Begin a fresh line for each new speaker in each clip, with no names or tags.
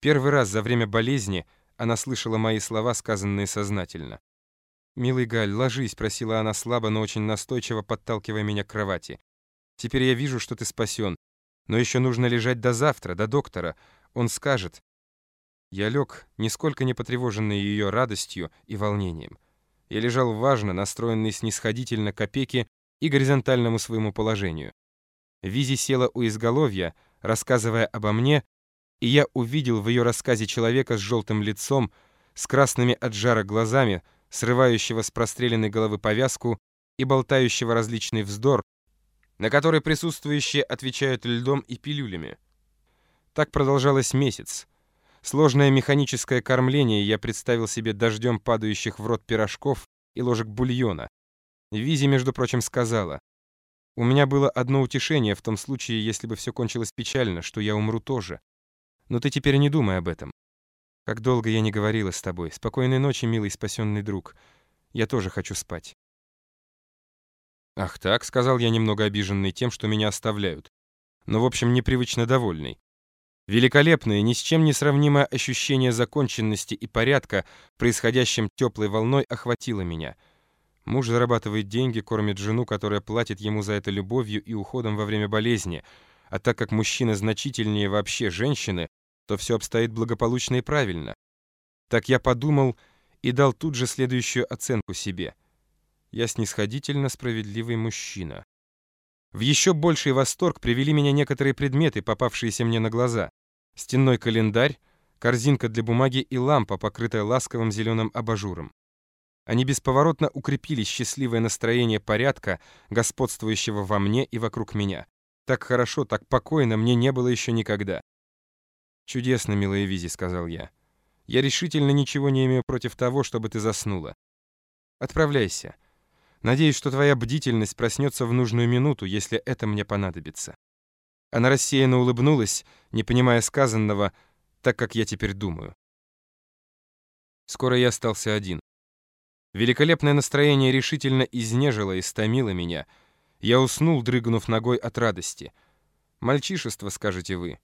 Первый раз за время болезни она слышала мои слова, сказанные сознательно. «Милый Галь, ложись», — просила она слабо, но очень настойчиво, подталкивая меня к кровати. «Теперь я вижу, что ты спасен. Но еще нужно лежать до завтра, до доктора. Он скажет». Я лег, нисколько не потревоженный ее радостью и волнением. Я лежал важно, настроенный снисходительно к опеке и горизонтальному своему положению. Визи села у изголовья, рассказывая обо мне, и я увидел в ее рассказе человека с желтым лицом, с красными от жара глазами, срывающего с простреленной головы повязку и болтающего различный вздор, на который присутствующие отвечают льдом и пилюлями. Так продолжалось месяц. Сложное механическое кормление я представил себе дождем падающих в рот пирожков и ложек бульона. Визи, между прочим, сказала, «У меня было одно утешение в том случае, если бы все кончилось печально, что я умру тоже. Но ты теперь не думай об этом. Как долго я не говорила с тобой. Спокойной ночи, милый спасенный друг. Я тоже хочу спать». «Ах так», — сказал я, немного обиженный тем, что меня оставляют. Но, в общем, непривычно довольный. Великолепное, ни с чем не сравнимое ощущение законченности и порядка, происходящим теплой волной, охватило меня. Муж зарабатывает деньги, кормит жену, которая платит ему за это любовью и уходом во время болезни. А так как мужчина значительнее вообще женщины, то все обстоит благополучно и правильно. Так я подумал и дал тут же следующую оценку себе. Я снисходительно справедливый мужчина. В еще больший восторг привели меня некоторые предметы, попавшиеся мне на глаза. Стенной календарь, корзинка для бумаги и лампа, покрытая ласковым зеленым абажуром. Они бесповоротно укрепили счастливое настроение порядка, господствующего во мне и вокруг меня. Так хорошо, так покойно мне не было еще никогда. «Чудесно, милая Визи», — сказал я. «Я решительно ничего не имею против того, чтобы ты заснула. Отправляйся. Надеюсь, что твоя бдительность проснется в нужную минуту, если это мне понадобится». Она рассеянно улыбнулась, не понимая сказанного, так как я теперь думаю. Скоро я остался один. Великолепное настроение решительно изнежило и стомило меня. Я уснул, дрыгнув ногой от радости. Мальчишество, скажете вы.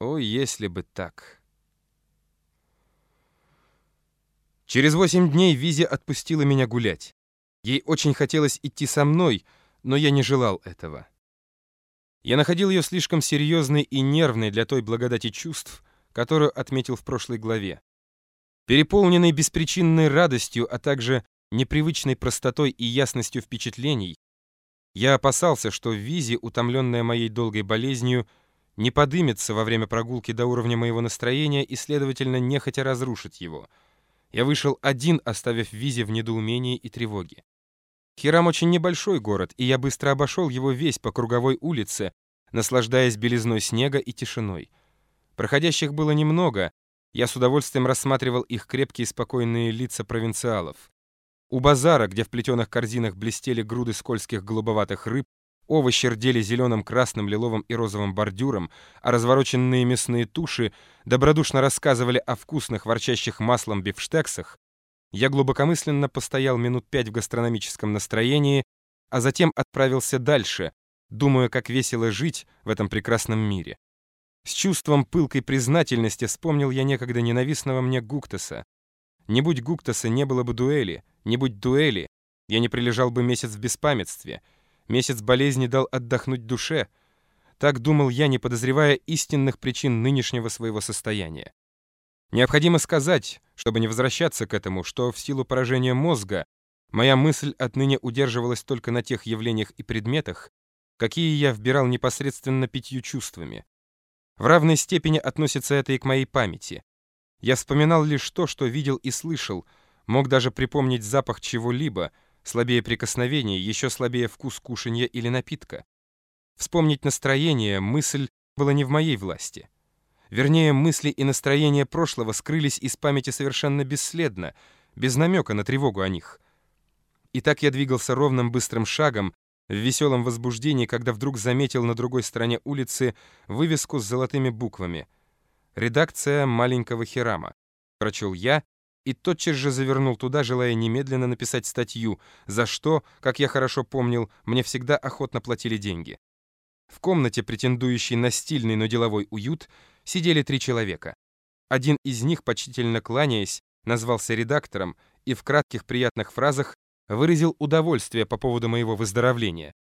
О, если бы так. Через восемь дней Визи отпустила меня гулять. Ей очень хотелось идти со мной, но я не желал этого. Я находил ее слишком серьезной и нервной для той благодати чувств, которую отметил в прошлой главе. Переполненный беспричинной радостью, а также непривычной простотой и ясностью впечатлений, я опасался, что Визи, утомленная моей долгой болезнью, не подымется во время прогулки до уровня моего настроения и, следовательно, нехотя разрушить его. Я вышел один, оставив Визи в недоумении и тревоге. Хирам очень небольшой город, и я быстро обошел его весь по круговой улице, наслаждаясь белизной снега и тишиной. Проходящих было немного, я с удовольствием рассматривал их крепкие спокойные лица провинциалов. У базара, где в плетеных корзинах блестели груды скользких голубоватых рыб, овощи рдели зеленым, красным, лиловым и розовым бордюром, а развороченные мясные туши добродушно рассказывали о вкусных, ворчащих маслом бифштексах, я глубокомысленно постоял минут пять в гастрономическом настроении, а затем отправился дальше, думая, как весело жить в этом прекрасном мире. С чувством пылкой признательности вспомнил я некогда ненавистного мне Гуктаса. Не будь Гуктаса, не было бы дуэли, не будь дуэли, я не прилежал бы месяц в беспамятстве. Месяц болезни дал отдохнуть душе. Так думал я, не подозревая истинных причин нынешнего своего состояния. Необходимо сказать, чтобы не возвращаться к этому, что в силу поражения мозга моя мысль отныне удерживалась только на тех явлениях и предметах, какие я вбирал непосредственно пятью чувствами. В равной степени относится это и к моей памяти. Я вспоминал лишь то, что видел и слышал, мог даже припомнить запах чего-либо, слабее прикосновения, еще слабее вкус кушанья или напитка. Вспомнить настроение, мысль была не в моей власти. Вернее, мысли и настроения прошлого скрылись из памяти совершенно бесследно, без намека на тревогу о них. И так я двигался ровным быстрым шагом, в веселом возбуждении, когда вдруг заметил на другой стороне улицы вывеску с золотыми буквами. «Редакция маленького Хирама». Прочел я и тотчас же завернул туда, желая немедленно написать статью, за что, как я хорошо помнил, мне всегда охотно платили деньги. В комнате, претендующей на стильный, но деловой уют, сидели три человека. Один из них, почтительно кланяясь, назвался редактором и в кратких приятных фразах выразил удовольствие по поводу моего выздоровления.